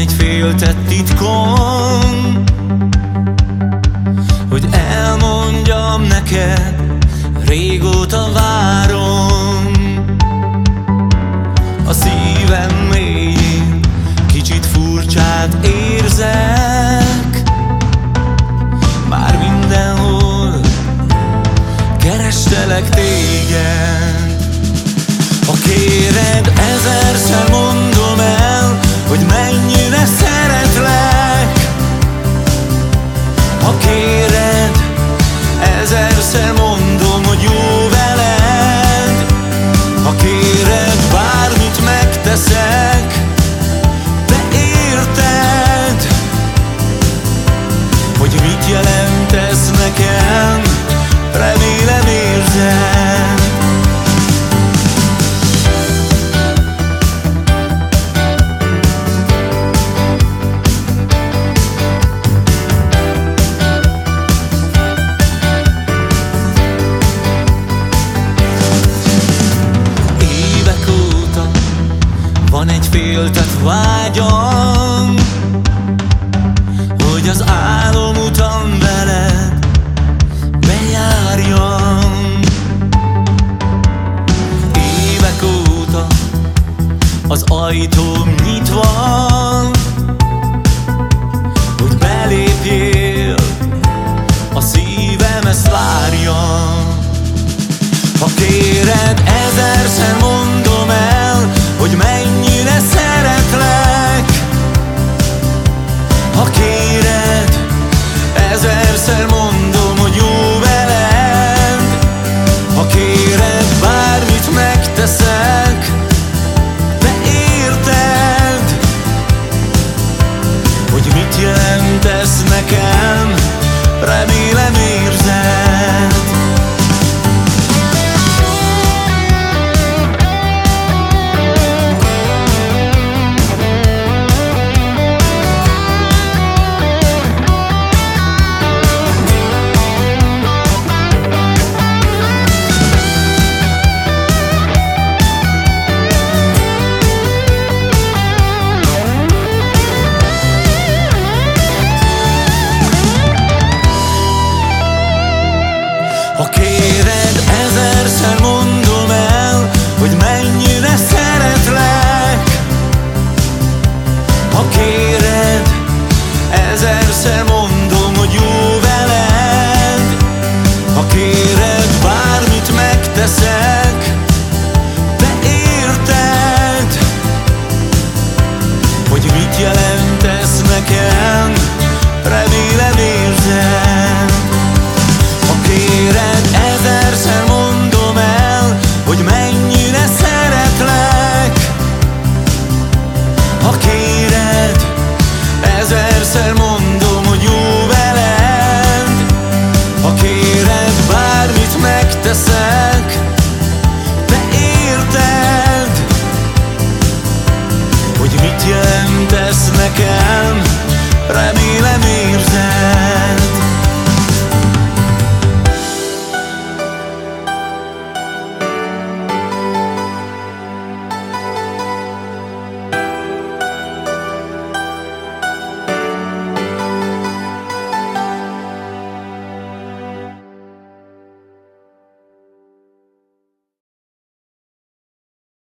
féltett titkom Hogy elmondjam neked Régóta várom. A szívem mélyén Kicsit furcsát érzek Már mindenhol Kerestelek téged. Ha kéred ezerszer mondom el Hogy mennyire féltett vágyam Hogy az álom utam veled bejárjam. Évek óta az ajtóm nyitva Okay.